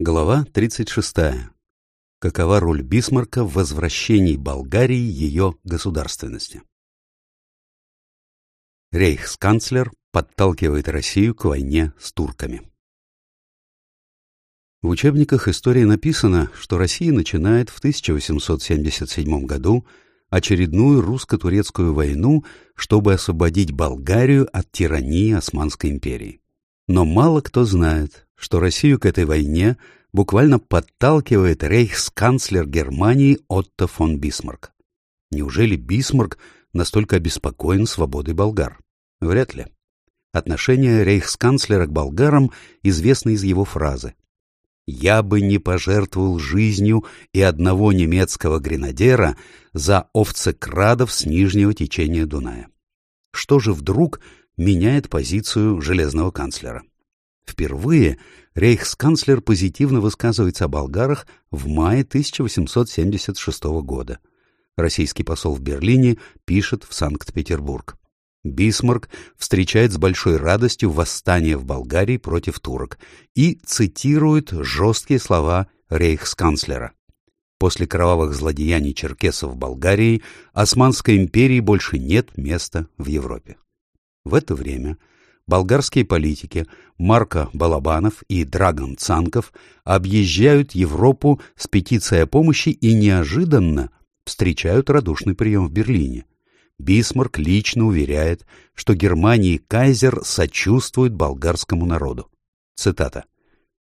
Глава 36. Какова роль Бисмарка в возвращении Болгарии ее государственности? Рейхсканцлер подталкивает Россию к войне с турками. В учебниках истории написано, что Россия начинает в 1877 году очередную русско-турецкую войну, чтобы освободить Болгарию от тирании Османской империи. Но мало кто знает, что Россию к этой войне буквально подталкивает рейхсканцлер Германии Отто фон Бисмарк. Неужели Бисмарк настолько обеспокоен свободой болгар? Вряд ли. Отношение рейхсканцлера к болгарам известно из его фразы «Я бы не пожертвовал жизнью и одного немецкого гренадера за овцекрадов с нижнего течения Дуная». Что же вдруг меняет позицию железного канцлера? Впервые рейхсканцлер позитивно высказывается о болгарах в мае 1876 года. Российский посол в Берлине пишет в Санкт-Петербург. Бисмарк встречает с большой радостью восстание в Болгарии против турок и цитирует жесткие слова рейхсканцлера. После кровавых злодеяний черкесов в Болгарии Османской империи больше нет места в Европе. В это время болгарские политики Марко Балабанов и Драгон Цанков объезжают Европу с петицией о помощи и неожиданно встречают радушный прием в Берлине. Бисмарк лично уверяет, что Германия и кайзер сочувствуют болгарскому народу. Цитата.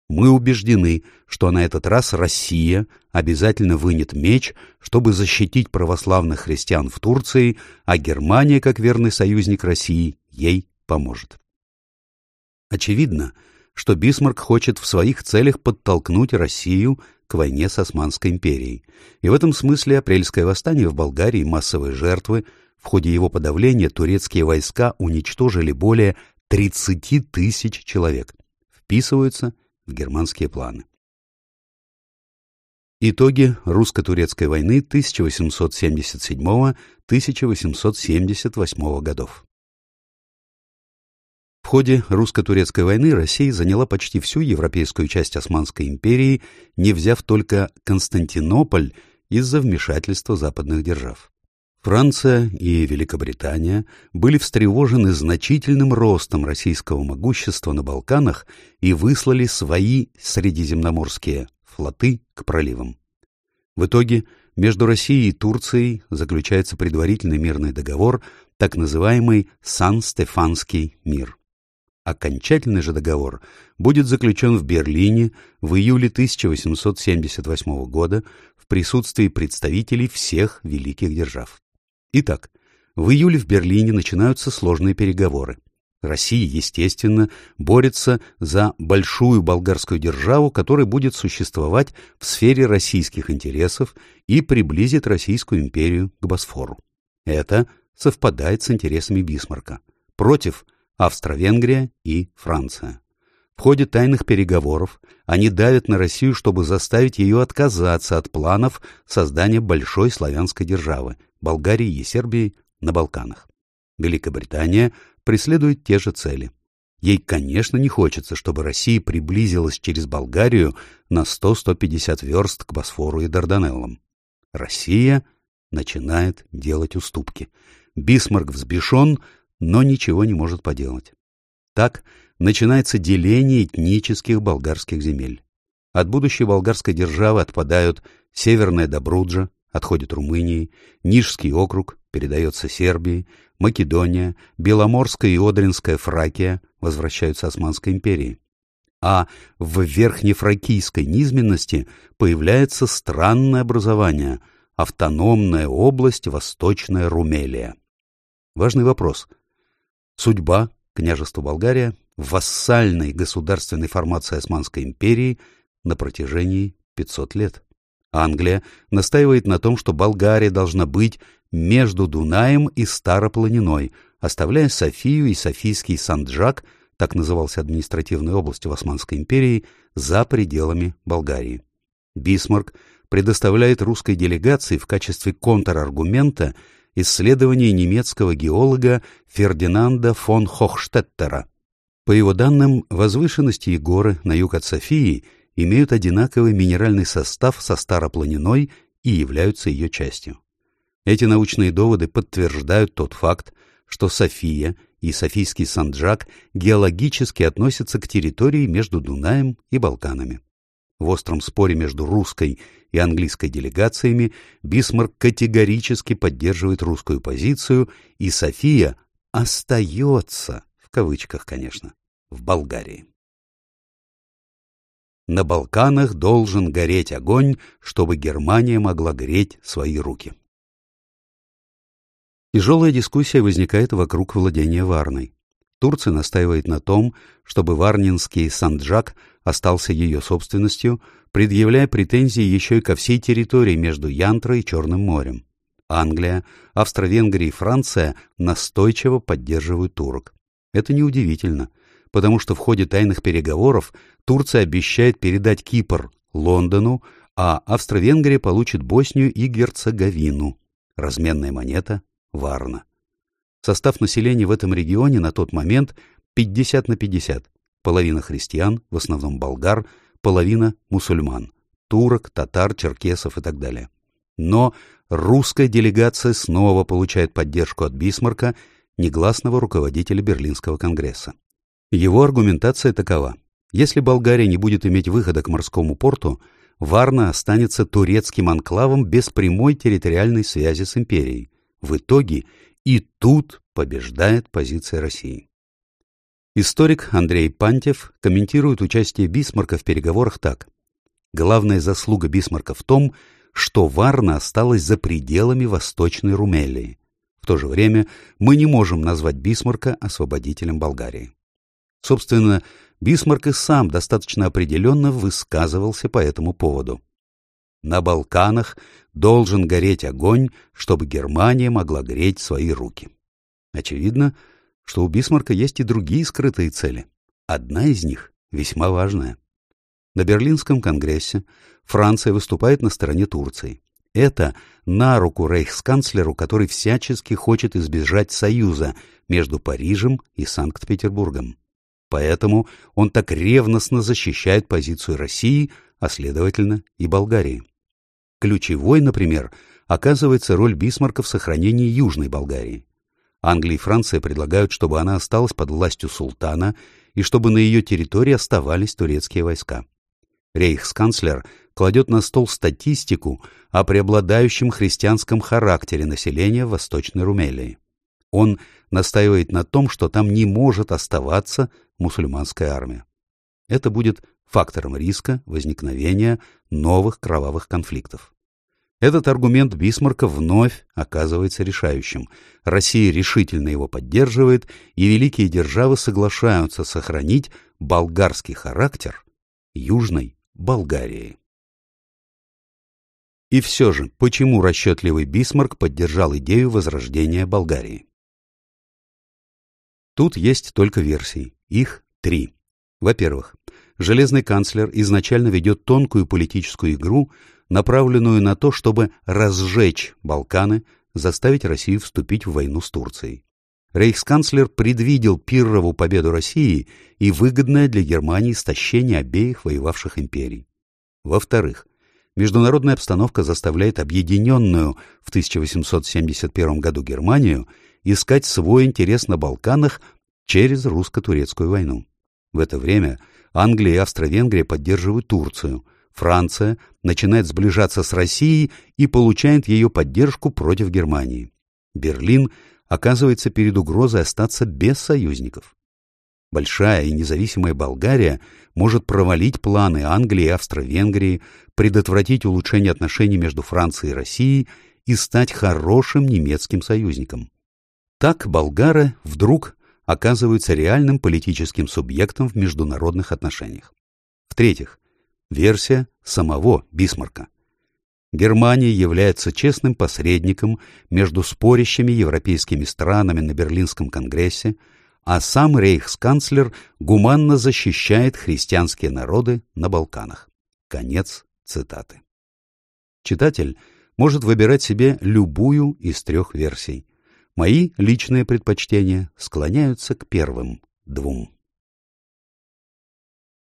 «Мы убеждены, что на этот раз Россия обязательно вынет меч, чтобы защитить православных христиан в Турции, а Германия, как верный союзник России, ей поможет». Очевидно, что Бисмарк хочет в своих целях подтолкнуть Россию к войне с Османской империей. И в этом смысле апрельское восстание в Болгарии, массовые жертвы, в ходе его подавления турецкие войска уничтожили более 30 тысяч человек, вписываются в германские планы. Итоги русско-турецкой войны 1877-1878 годов. В ходе русско-турецкой войны Россия заняла почти всю европейскую часть Османской империи, не взяв только Константинополь из-за вмешательства западных держав. Франция и Великобритания были встревожены значительным ростом российского могущества на Балканах и выслали свои средиземноморские флоты к проливам. В итоге между Россией и Турцией заключается предварительный мирный договор, так называемый Сан-Стефанский мир. Окончательный же договор будет заключен в Берлине в июле 1878 года в присутствии представителей всех великих держав. Итак, в июле в Берлине начинаются сложные переговоры. Россия, естественно, борется за большую болгарскую державу, которая будет существовать в сфере российских интересов и приблизит Российскую империю к Босфору. Это совпадает с интересами Бисмарка. Против – Австро-Венгрия и Франция. В ходе тайных переговоров они давят на Россию, чтобы заставить ее отказаться от планов создания большой славянской державы – Болгарии и Сербии на Балканах. Великобритания преследует те же цели. Ей, конечно, не хочется, чтобы Россия приблизилась через Болгарию на 100-150 верст к Босфору и Дарданеллам. Россия начинает делать уступки. Бисмарк взбешен, но ничего не может поделать. Так начинается деление этнических болгарских земель. От будущей болгарской державы отпадают Северная Добруджа, отходит Румынии, Нижский округ передается Сербии, Македония, Беломорская и Одринская Фракия возвращаются Османской империи. А в верхнефракийской низменности появляется странное образование – автономная область Восточная Румелия. Важный вопрос – Судьба княжества Болгария в вассальной государственной формации Османской империи на протяжении 500 лет. Англия настаивает на том, что Болгария должна быть между Дунаем и Старопланиной, оставляя Софию и Софийский Санджак, так назывался административной областью в Османской империи, за пределами Болгарии. Бисмарк предоставляет русской делегации в качестве контраргумента исследование немецкого геолога Фердинанда фон Хохштеттера. По его данным, возвышенности и горы на юг от Софии имеют одинаковый минеральный состав со старопланиной и являются ее частью. Эти научные доводы подтверждают тот факт, что София и Софийский Санджак геологически относятся к территории между Дунаем и Балканами. В остром споре между русской и английской делегациями Бисмарк категорически поддерживает русскую позицию, и София «остается», в кавычках, конечно, в Болгарии. На Балканах должен гореть огонь, чтобы Германия могла греть свои руки. Тяжелая дискуссия возникает вокруг владения Варной. Турция настаивает на том, чтобы Варнинский Санджак остался ее собственностью, предъявляя претензии еще и ко всей территории между Янтро и Черным морем. Англия, Австро-Венгрия и Франция настойчиво поддерживают турок. Это неудивительно, потому что в ходе тайных переговоров Турция обещает передать Кипр Лондону, а Австро-Венгрия получит Боснию и Герцеговину. Разменная монета – Варна. Состав населения в этом регионе на тот момент 50 на 50. Половина христиан, в основном болгар, половина мусульман, турок, татар, черкесов и так далее. Но русская делегация снова получает поддержку от Бисмарка, негласного руководителя Берлинского конгресса. Его аргументация такова. Если Болгария не будет иметь выхода к морскому порту, Варна останется турецким анклавом без прямой территориальной связи с империей. В итоге и тут побеждает позиция России. Историк Андрей Пантев комментирует участие Бисмарка в переговорах так. Главная заслуга Бисмарка в том, что Варна осталась за пределами Восточной Румелии. В то же время мы не можем назвать Бисмарка освободителем Болгарии. Собственно, Бисмарк и сам достаточно определенно высказывался по этому поводу. На Балканах должен гореть огонь, чтобы Германия могла греть свои руки. Очевидно, что у Бисмарка есть и другие скрытые цели. Одна из них весьма важная. На Берлинском конгрессе Франция выступает на стороне Турции. Это на руку рейхсканцлеру, который всячески хочет избежать союза между Парижем и Санкт-Петербургом. Поэтому он так ревностно защищает позицию России, а следовательно и Болгарии. Ключевой, например, оказывается роль Бисмарка в сохранении Южной Болгарии. Англия и Франция предлагают, чтобы она осталась под властью султана и чтобы на ее территории оставались турецкие войска. Рейхсканцлер кладет на стол статистику о преобладающем христианском характере населения Восточной Румелии. Он настаивает на том, что там не может оставаться мусульманская армия. Это будет фактором риска возникновения новых кровавых конфликтов. Этот аргумент Бисмарка вновь оказывается решающим. Россия решительно его поддерживает, и великие державы соглашаются сохранить болгарский характер Южной Болгарии. И все же, почему расчетливый Бисмарк поддержал идею возрождения Болгарии? Тут есть только версии. Их три. Во-первых, железный канцлер изначально ведет тонкую политическую игру, направленную на то, чтобы разжечь Балканы, заставить Россию вступить в войну с Турцией. Рейхсканцлер предвидел Пиррову победу России и выгодное для Германии истощение обеих воевавших империй. Во-вторых, международная обстановка заставляет объединенную в 1871 году Германию искать свой интерес на Балканах через русско-турецкую войну. В это время Англия и Австро-Венгрия поддерживают Турцию, Франция начинает сближаться с Россией и получает ее поддержку против Германии. Берлин оказывается перед угрозой остаться без союзников. Большая и независимая Болгария может провалить планы Англии и Австро-Венгрии, предотвратить улучшение отношений между Францией и Россией и стать хорошим немецким союзником. Так болгары вдруг оказываются реальным политическим субъектом в международных отношениях. В-третьих, версия самого Бисмарка. Германия является честным посредником между спорящими европейскими странами на Берлинском конгрессе, а сам рейхсканцлер гуманно защищает христианские народы на Балканах. Конец цитаты. Читатель может выбирать себе любую из трех версий. Мои личные предпочтения склоняются к первым двум.